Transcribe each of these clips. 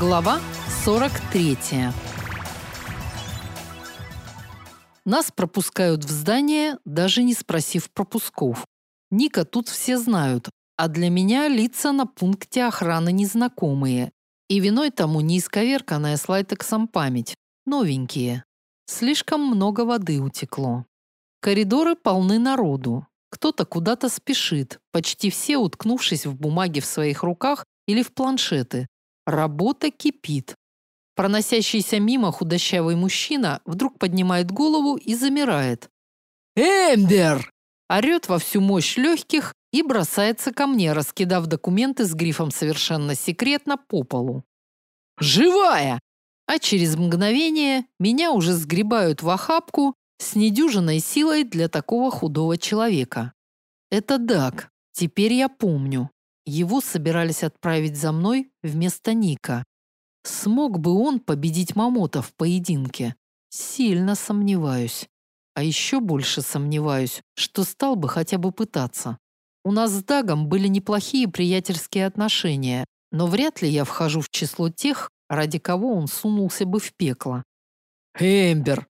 Глава 43. Нас пропускают в здание, даже не спросив пропусков. Ника тут все знают, а для меня лица на пункте охраны незнакомые. И виной тому не исковерканная с память. Новенькие. Слишком много воды утекло. Коридоры полны народу. Кто-то куда-то спешит, почти все уткнувшись в бумаги в своих руках или в планшеты, Работа кипит. Проносящийся мимо худощавый мужчина вдруг поднимает голову и замирает. «Эмбер!» орет во всю мощь легких и бросается ко мне, раскидав документы с грифом «Совершенно секретно» по полу. «Живая!» А через мгновение меня уже сгребают в охапку с недюжиной силой для такого худого человека. Это Даг. Теперь я помню. Его собирались отправить за мной вместо Ника. Смог бы он победить Мамота в поединке? Сильно сомневаюсь. А еще больше сомневаюсь, что стал бы хотя бы пытаться. У нас с Дагом были неплохие приятельские отношения, но вряд ли я вхожу в число тех, ради кого он сунулся бы в пекло. «Эмбер!»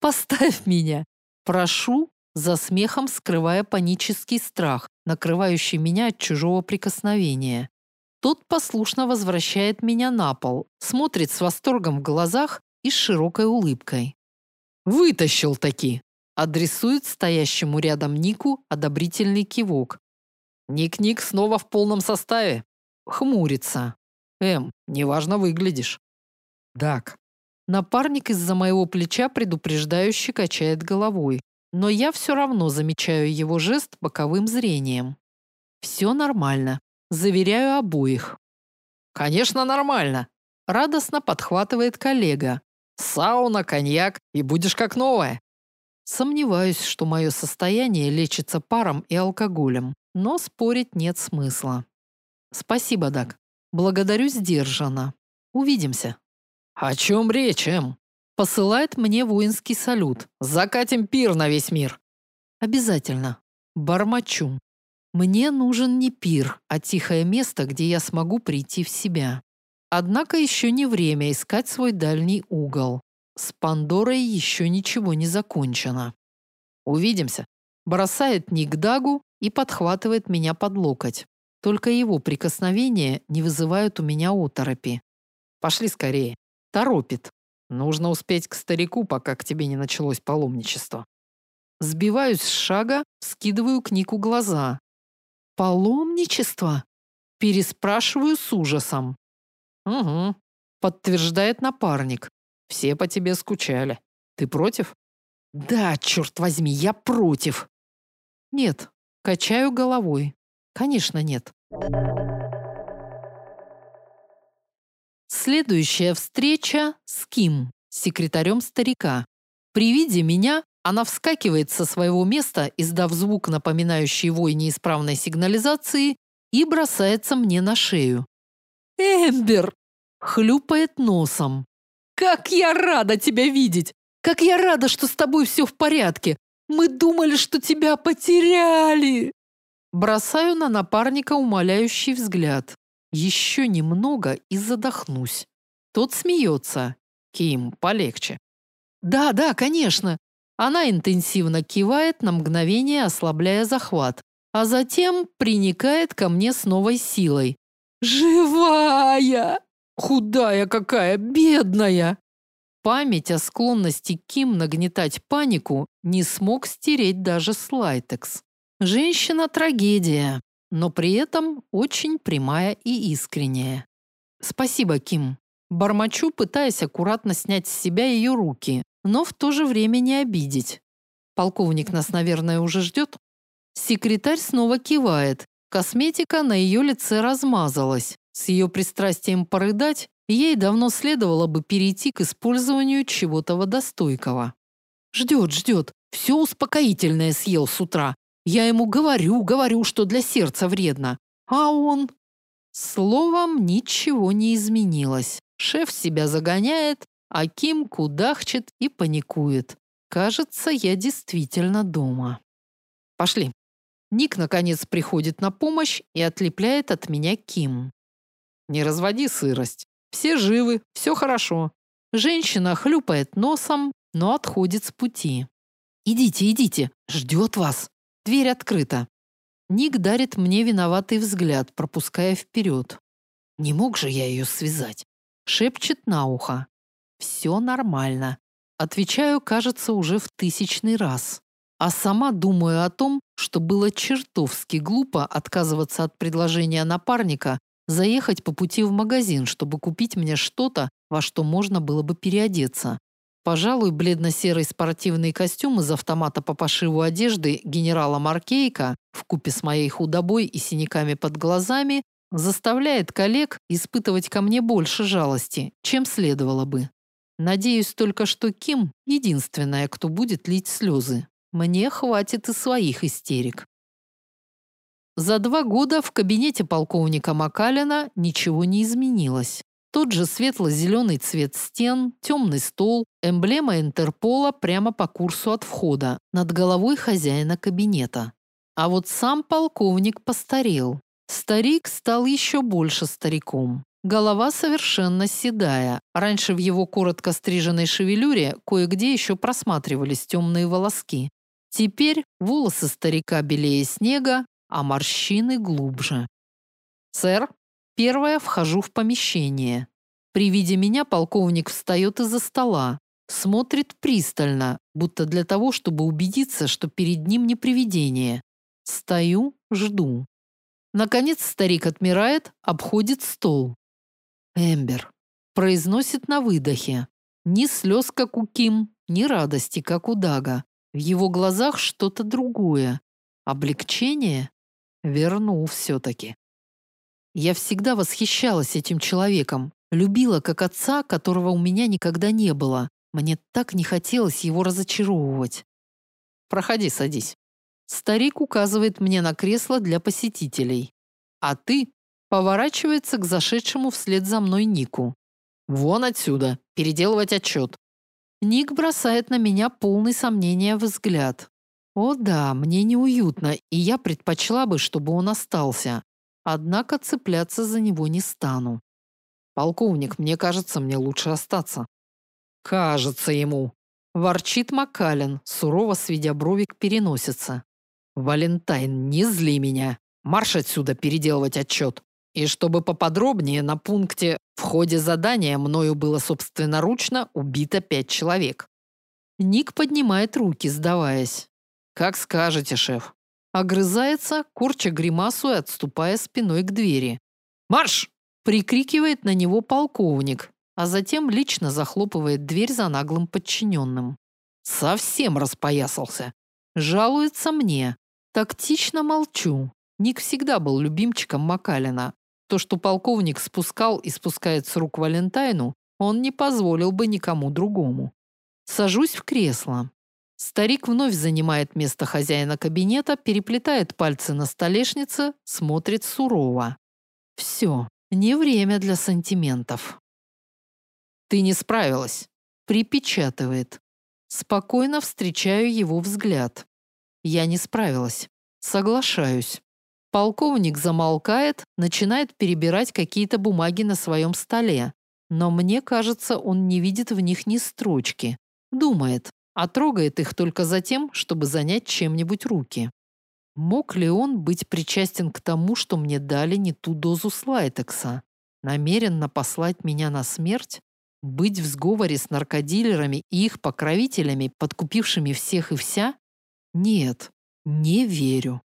«Поставь меня!» Прошу, за смехом скрывая панический страх, накрывающий меня от чужого прикосновения. Тот послушно возвращает меня на пол, смотрит с восторгом в глазах и с широкой улыбкой. «Вытащил таки!» адресует стоящему рядом Нику одобрительный кивок. «Ник-Ник снова в полном составе?» Хмурится. «Эм, неважно выглядишь». «Дак». Напарник из-за моего плеча предупреждающе качает головой но я все равно замечаю его жест боковым зрением. Все нормально. Заверяю обоих. Конечно, нормально. Радостно подхватывает коллега. Сауна, коньяк и будешь как новая. Сомневаюсь, что мое состояние лечится паром и алкоголем, но спорить нет смысла. Спасибо, Дак. Благодарю сдержанно. Увидимся. О чем речь, Эм? Посылает мне воинский салют. Закатим пир на весь мир. Обязательно. Бормочу. Мне нужен не пир, а тихое место, где я смогу прийти в себя. Однако еще не время искать свой дальний угол. С Пандорой еще ничего не закончено. Увидимся. Бросает Ник Дагу и подхватывает меня под локоть. Только его прикосновения не вызывают у меня оторопи. Пошли скорее. Торопит. Нужно успеть к старику, пока к тебе не началось паломничество. Сбиваюсь с шага, скидываю к Нику глаза. Паломничество? Переспрашиваю с ужасом. Угу, подтверждает напарник. Все по тебе скучали. Ты против? Да, черт возьми, я против. Нет, качаю головой. Конечно, нет. Следующая встреча с Ким, секретарем старика. При виде меня она вскакивает со своего места, издав звук, напоминающий вой неисправной сигнализации, и бросается мне на шею. «Эмбер!» – хлюпает носом. «Как я рада тебя видеть! Как я рада, что с тобой все в порядке! Мы думали, что тебя потеряли!» Бросаю на напарника умоляющий взгляд. Еще немного и задохнусь. Тот смеется. Ким, полегче. Да, да, конечно. Она интенсивно кивает, на мгновение ослабляя захват, а затем приникает ко мне с новой силой. Живая! Худая какая, бедная! Память о склонности Ким нагнетать панику не смог стереть даже Слайтекс. Женщина трагедия, но при этом очень прямая и искренняя. Спасибо, Ким. Бормочу, пытаясь аккуратно снять с себя ее руки, но в то же время не обидеть. Полковник нас, наверное, уже ждет. Секретарь снова кивает. Косметика на ее лице размазалась. С ее пристрастием порыдать ей давно следовало бы перейти к использованию чего-то водостойкого. Ждет, ждет. Все успокоительное съел с утра. Я ему говорю, говорю, что для сердца вредно. А он... Словом, ничего не изменилось. Шеф себя загоняет, а Ким кудахчет и паникует. Кажется, я действительно дома. Пошли. Ник, наконец, приходит на помощь и отлепляет от меня Ким. Не разводи сырость. Все живы, все хорошо. Женщина хлюпает носом, но отходит с пути. Идите, идите, ждет вас. Дверь открыта. Ник дарит мне виноватый взгляд, пропуская вперед. Не мог же я ее связать. Шепчет на ухо. Все нормально. Отвечаю, кажется, уже в тысячный раз. А сама думаю о том, что было чертовски глупо отказываться от предложения напарника заехать по пути в магазин, чтобы купить мне что-то, во что можно было бы переодеться. Пожалуй, бледно-серый спортивный костюм из автомата по пошиву одежды генерала Маркейка купе с моей худобой и синяками под глазами заставляет коллег испытывать ко мне больше жалости, чем следовало бы. Надеюсь только, что Ким – единственная, кто будет лить слезы. Мне хватит и своих истерик. За два года в кабинете полковника Макалина ничего не изменилось. Тот же светло-зеленый цвет стен, темный стол, эмблема Интерпола прямо по курсу от входа, над головой хозяина кабинета. А вот сам полковник постарел. Старик стал еще больше стариком. Голова совершенно седая. Раньше в его коротко стриженной шевелюре кое-где еще просматривались темные волоски. Теперь волосы старика белее снега, а морщины глубже. «Сэр, первая вхожу в помещение. При виде меня полковник встает из-за стола, смотрит пристально, будто для того, чтобы убедиться, что перед ним не привидение. Стою, жду. Наконец старик отмирает, обходит стол. Эмбер произносит на выдохе. Ни слез, как у Ким, ни радости, как у Дага. В его глазах что-то другое. Облегчение? Вернул все-таки. Я всегда восхищалась этим человеком, любила как отца, которого у меня никогда не было. Мне так не хотелось его разочаровывать. Проходи, садись. Старик указывает мне на кресло для посетителей. А ты поворачивается к зашедшему вслед за мной Нику. Вон отсюда, переделывать отчет. Ник бросает на меня полный сомнения взгляд. О да, мне неуютно, и я предпочла бы, чтобы он остался. Однако цепляться за него не стану. Полковник, мне кажется, мне лучше остаться. Кажется ему. Ворчит Макалин, сурово сведя брови к переносице. Валентайн, не зли меня. Марш отсюда переделывать отчет. И чтобы поподробнее на пункте «В ходе задания мною было собственноручно убито пять человек». Ник поднимает руки, сдаваясь. «Как скажете, шеф». Огрызается, корча гримасу и отступая спиной к двери. «Марш!» – прикрикивает на него полковник, а затем лично захлопывает дверь за наглым подчиненным. Совсем распоясался. Жалуется мне. Тактично молчу. Ник всегда был любимчиком Макалина. То, что полковник спускал и спускает с рук Валентайну, он не позволил бы никому другому. Сажусь в кресло. Старик вновь занимает место хозяина кабинета, переплетает пальцы на столешнице, смотрит сурово. Все, не время для сантиментов. Ты не справилась, припечатывает. Спокойно встречаю его взгляд. Я не справилась. Соглашаюсь. Полковник замолкает, начинает перебирать какие-то бумаги на своем столе. Но мне кажется, он не видит в них ни строчки. Думает, а трогает их только за тем, чтобы занять чем-нибудь руки. Мог ли он быть причастен к тому, что мне дали не ту дозу слайтекса? Намеренно послать меня на смерть? Быть в сговоре с наркодилерами и их покровителями, подкупившими всех и вся? Нет, не верю.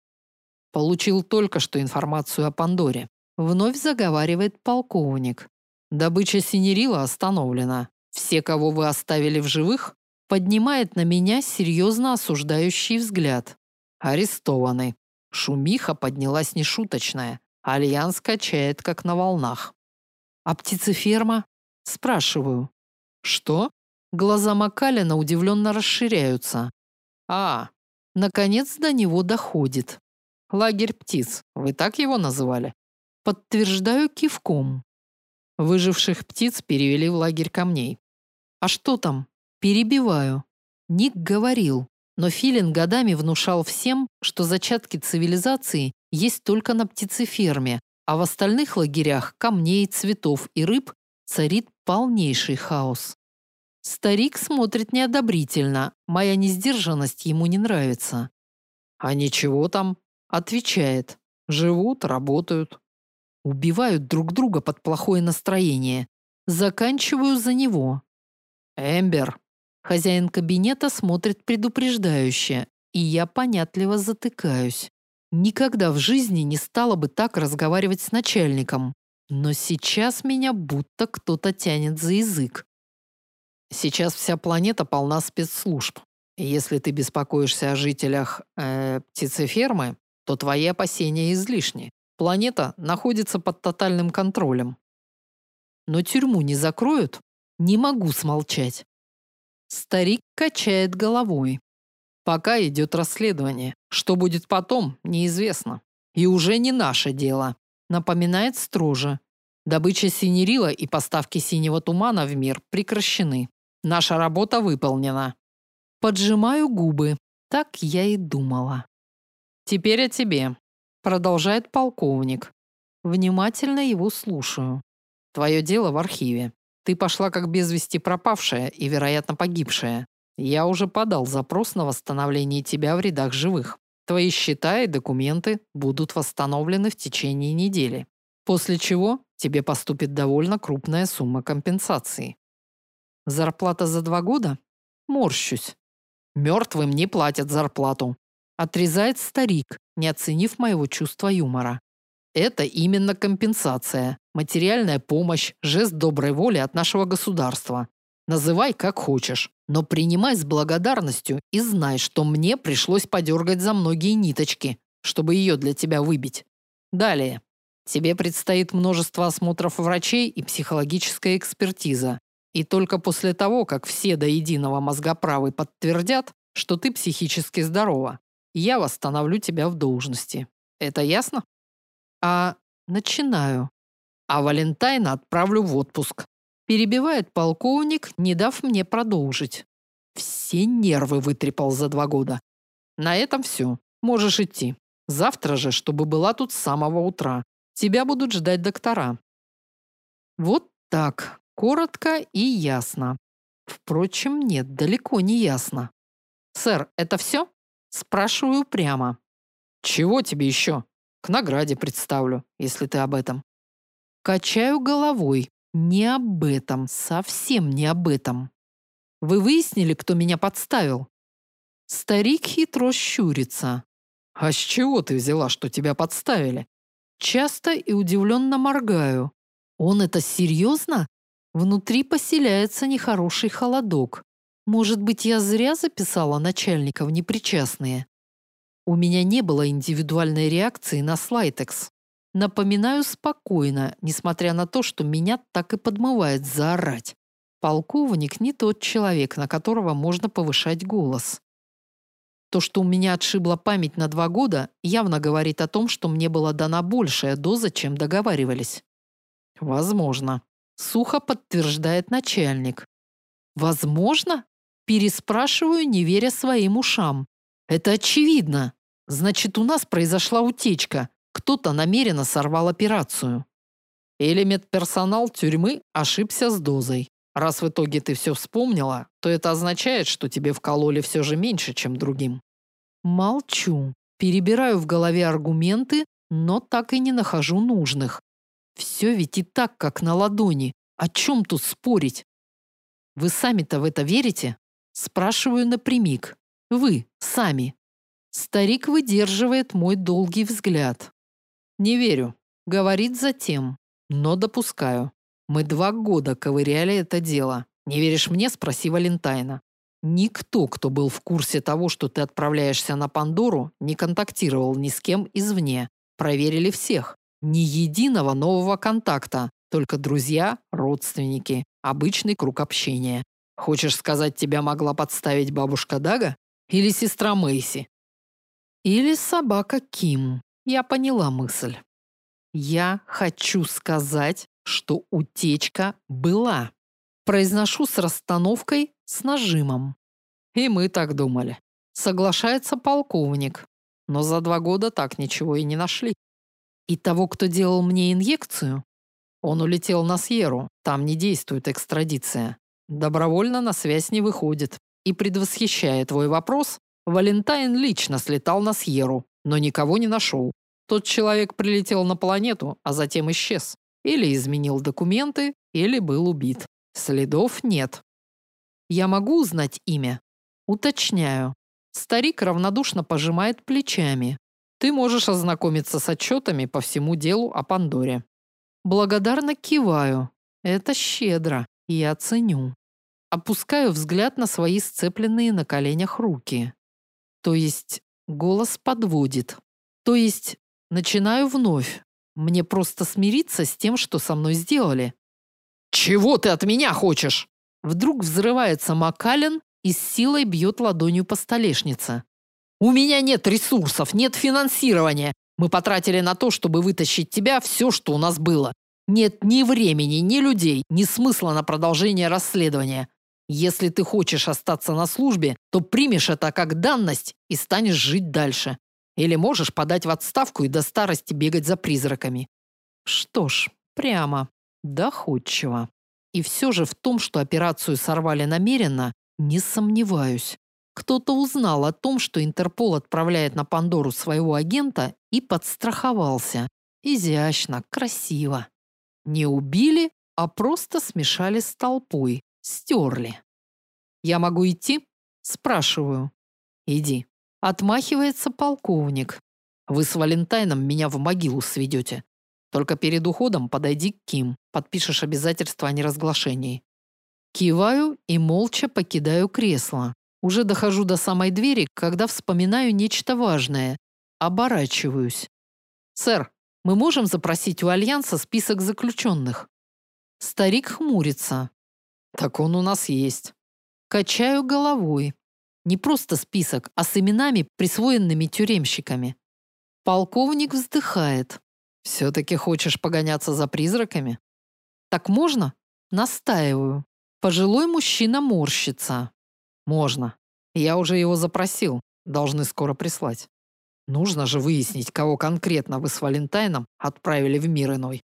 Получил только что информацию о Пандоре. Вновь заговаривает полковник. Добыча синерила остановлена. Все, кого вы оставили в живых, поднимает на меня серьезно осуждающий взгляд. Арестованы. Шумиха поднялась нешуточная. Альянс качает, как на волнах. А птицеферма? Спрашиваю. Что? Глаза Макалина удивленно расширяются. А, наконец до него доходит. Лагерь птиц. Вы так его называли? Подтверждаю кивком. Выживших птиц перевели в лагерь камней. А что там? Перебиваю. Ник говорил, но Филин годами внушал всем, что зачатки цивилизации есть только на птицеферме, а в остальных лагерях камней, цветов и рыб царит полнейший хаос. Старик смотрит неодобрительно, моя несдержанность ему не нравится. А ничего там, отвечает. Живут, работают. Убивают друг друга под плохое настроение. Заканчиваю за него. Эмбер. Хозяин кабинета смотрит предупреждающе, и я понятливо затыкаюсь. Никогда в жизни не стала бы так разговаривать с начальником, но сейчас меня будто кто-то тянет за язык. Сейчас вся планета полна спецслужб. Если ты беспокоишься о жителях э, птицефермы, то твои опасения излишни. Планета находится под тотальным контролем. Но тюрьму не закроют? Не могу смолчать. Старик качает головой. Пока идет расследование. Что будет потом, неизвестно. И уже не наше дело. Напоминает строже. Добыча синерила и поставки синего тумана в мир прекращены. Наша работа выполнена. Поджимаю губы. Так я и думала. Теперь о тебе, продолжает полковник. Внимательно его слушаю. Твое дело в архиве. Ты пошла как без вести пропавшая и, вероятно, погибшая. Я уже подал запрос на восстановление тебя в рядах живых. Твои счета и документы будут восстановлены в течение недели. После чего тебе поступит довольно крупная сумма компенсации. Зарплата за два года? Морщусь. Мертвым не платят зарплату. Отрезает старик, не оценив моего чувства юмора. Это именно компенсация, материальная помощь, жест доброй воли от нашего государства. Называй как хочешь, но принимай с благодарностью и знай, что мне пришлось подергать за многие ниточки, чтобы ее для тебя выбить. Далее. Тебе предстоит множество осмотров врачей и психологическая экспертиза. И только после того, как все до единого мозгоправы подтвердят, что ты психически здорова, я восстановлю тебя в должности. Это ясно? А начинаю. А Валентайна отправлю в отпуск. Перебивает полковник, не дав мне продолжить. Все нервы вытрепал за два года. На этом все. Можешь идти. Завтра же, чтобы была тут с самого утра. Тебя будут ждать доктора. Вот так. Коротко и ясно. Впрочем, нет, далеко не ясно. «Сэр, это все?» Спрашиваю прямо. «Чего тебе еще? К награде представлю, если ты об этом». Качаю головой. Не об этом, совсем не об этом. Вы выяснили, кто меня подставил? Старик хитро щурится. А с чего ты взяла, что тебя подставили? Часто и удивленно моргаю. Он это серьезно? Внутри поселяется нехороший холодок. Может быть, я зря записала начальника в непричастные? У меня не было индивидуальной реакции на слайтекс. Напоминаю спокойно, несмотря на то, что меня так и подмывает заорать. Полковник не тот человек, на которого можно повышать голос. То, что у меня отшибла память на два года, явно говорит о том, что мне была дана большая доза, чем договаривались. Возможно. Сухо подтверждает начальник. Возможно? Переспрашиваю, не веря своим ушам. Это очевидно. Значит, у нас произошла утечка. Кто-то намеренно сорвал операцию. Или медперсонал тюрьмы ошибся с дозой. Раз в итоге ты все вспомнила, то это означает, что тебе вкололи все же меньше, чем другим. Молчу. Перебираю в голове аргументы, но так и не нахожу нужных. Все ведь и так, как на ладони. О чем тут спорить? Вы сами-то в это верите? Спрашиваю напрямик. Вы, сами. Старик выдерживает мой долгий взгляд. Не верю. Говорит затем. Но допускаю. Мы два года ковыряли это дело. Не веришь мне? Спроси Валентайна. Никто, кто был в курсе того, что ты отправляешься на Пандору, не контактировал ни с кем извне. Проверили всех. Ни единого нового контакта, только друзья, родственники, обычный круг общения. Хочешь сказать, тебя могла подставить бабушка Дага или сестра Мэйси? Или собака Ким. Я поняла мысль. Я хочу сказать, что утечка была. Произношу с расстановкой, с нажимом. И мы так думали. Соглашается полковник. Но за два года так ничего и не нашли. И того, кто делал мне инъекцию? Он улетел на Сьеру, там не действует экстрадиция. Добровольно на связь не выходит. И предвосхищая твой вопрос, Валентайн лично слетал на Сьеру, но никого не нашел. Тот человек прилетел на планету, а затем исчез. Или изменил документы, или был убит. Следов нет. Я могу узнать имя? Уточняю. Старик равнодушно пожимает плечами. Ты можешь ознакомиться с отчетами по всему делу о Пандоре. Благодарно киваю. Это щедро, я ценю. Опускаю взгляд на свои сцепленные на коленях руки. То есть голос подводит. То есть начинаю вновь. Мне просто смириться с тем, что со мной сделали. Чего ты от меня хочешь? Вдруг взрывается Макален и с силой бьет ладонью по столешнице. У меня нет ресурсов, нет финансирования. Мы потратили на то, чтобы вытащить тебя все, что у нас было. Нет ни времени, ни людей, ни смысла на продолжение расследования. Если ты хочешь остаться на службе, то примешь это как данность и станешь жить дальше. Или можешь подать в отставку и до старости бегать за призраками. Что ж, прямо, доходчиво. И все же в том, что операцию сорвали намеренно, не сомневаюсь. Кто-то узнал о том, что Интерпол отправляет на Пандору своего агента и подстраховался. Изящно, красиво. Не убили, а просто смешали с толпой, стерли. Я могу идти? Спрашиваю. Иди. Отмахивается полковник. Вы с Валентайном меня в могилу сведете. Только перед уходом подойди к Ким, подпишешь обязательство о неразглашении. Киваю и молча покидаю кресло. Уже дохожу до самой двери, когда вспоминаю нечто важное. Оборачиваюсь. «Сэр, мы можем запросить у Альянса список заключенных?» Старик хмурится. «Так он у нас есть». Качаю головой. Не просто список, а с именами, присвоенными тюремщиками. Полковник вздыхает. «Все-таки хочешь погоняться за призраками?» «Так можно?» Настаиваю. Пожилой мужчина морщится. Можно. Я уже его запросил. Должны скоро прислать. Нужно же выяснить, кого конкретно вы с Валентайном отправили в мир иной.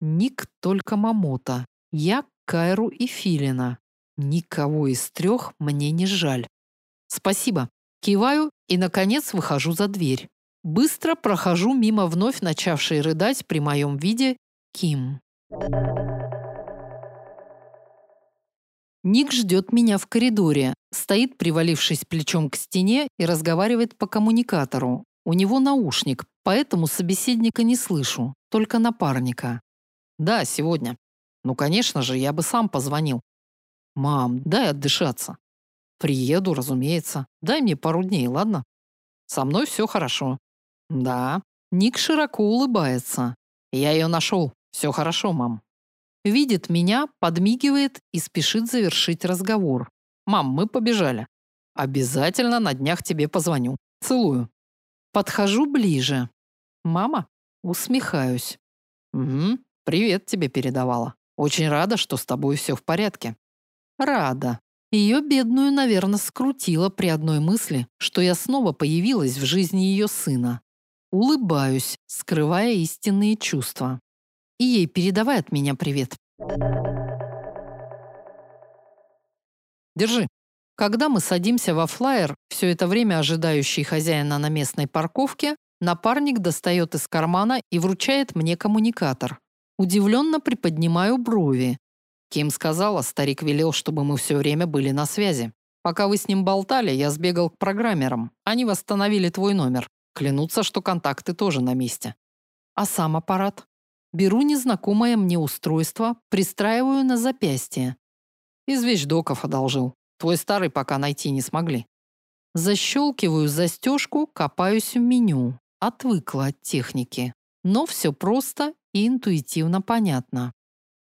Ник только Мамота. Я Кайру и Филина. Никого из трех мне не жаль. Спасибо. Киваю и, наконец, выхожу за дверь. Быстро прохожу мимо вновь начавшей рыдать при моем виде Ким. Ник ждет меня в коридоре, стоит, привалившись плечом к стене и разговаривает по коммуникатору. У него наушник, поэтому собеседника не слышу, только напарника. Да, сегодня. Ну, конечно же, я бы сам позвонил. Мам, дай отдышаться. Приеду, разумеется. Дай мне пару дней, ладно? Со мной все хорошо. Да. Ник широко улыбается. Я ее нашел. Все хорошо, мам. Видит меня, подмигивает и спешит завершить разговор. «Мам, мы побежали. Обязательно на днях тебе позвоню. Целую». Подхожу ближе. «Мама?» Усмехаюсь. «Угу, привет тебе передавала. Очень рада, что с тобой все в порядке». «Рада». Ее бедную, наверное, скрутила при одной мысли, что я снова появилась в жизни ее сына. Улыбаюсь, скрывая истинные чувства. И ей передавай от меня привет. Держи. Когда мы садимся во флайер, все это время ожидающий хозяина на местной парковке, напарник достает из кармана и вручает мне коммуникатор. Удивленно приподнимаю брови. Ким сказала, старик велел, чтобы мы все время были на связи. Пока вы с ним болтали, я сбегал к программерам. Они восстановили твой номер. Клянутся, что контакты тоже на месте. А сам аппарат? Беру незнакомое мне устройство, пристраиваю на запястье. Из вещдоков одолжил. Твой старый пока найти не смогли. Защелкиваю застежку, копаюсь в меню. Отвыкла от техники. Но все просто и интуитивно понятно.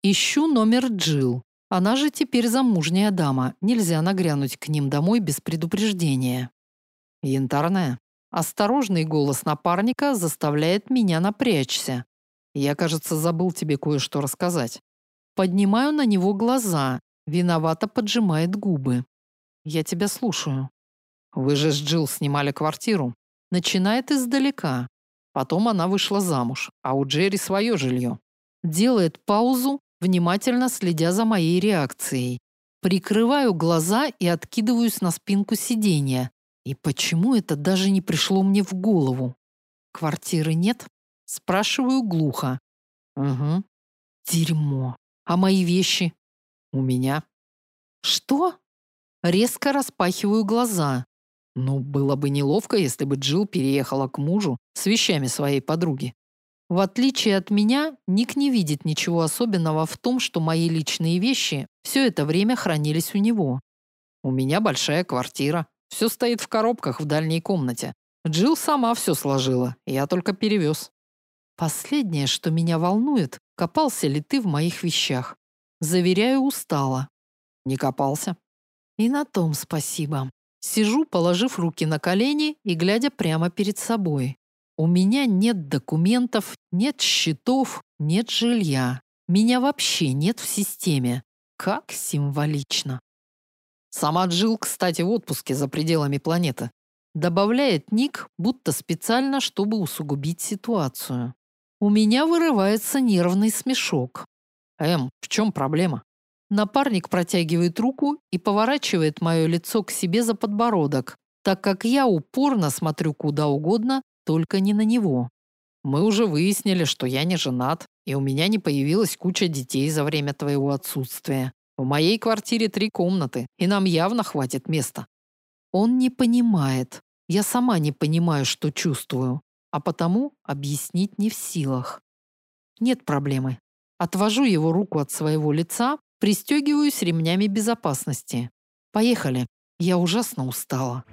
Ищу номер Джил. Она же теперь замужняя дама. Нельзя нагрянуть к ним домой без предупреждения. Янтарная. Осторожный голос напарника заставляет меня напрячься. Я, кажется, забыл тебе кое-что рассказать. Поднимаю на него глаза, виновато поджимает губы. Я тебя слушаю. Вы же с Джилл снимали квартиру. Начинает издалека. Потом она вышла замуж, а у Джерри свое жилье. Делает паузу, внимательно следя за моей реакцией. Прикрываю глаза и откидываюсь на спинку сиденья. И почему это даже не пришло мне в голову? Квартиры нет? Спрашиваю глухо. Угу. Дерьмо. А мои вещи? У меня. Что? Резко распахиваю глаза. Ну, было бы неловко, если бы Джилл переехала к мужу с вещами своей подруги. В отличие от меня, Ник не видит ничего особенного в том, что мои личные вещи все это время хранились у него. У меня большая квартира. Все стоит в коробках в дальней комнате. Джилл сама все сложила, я только перевез. Последнее, что меня волнует, копался ли ты в моих вещах. Заверяю, устала. Не копался. И на том спасибо. Сижу, положив руки на колени и глядя прямо перед собой. У меня нет документов, нет счетов, нет жилья. Меня вообще нет в системе. Как символично. Сама Джил, кстати, в отпуске за пределами планеты. Добавляет Ник, будто специально, чтобы усугубить ситуацию. У меня вырывается нервный смешок. Эм, в чем проблема? Напарник протягивает руку и поворачивает мое лицо к себе за подбородок, так как я упорно смотрю куда угодно, только не на него. Мы уже выяснили, что я не женат, и у меня не появилась куча детей за время твоего отсутствия. В моей квартире три комнаты, и нам явно хватит места. Он не понимает. Я сама не понимаю, что чувствую, а потому объяснить не в силах. Нет проблемы. Отвожу его руку от своего лица, пристегиваюсь ремнями безопасности. Поехали. Я ужасно устала.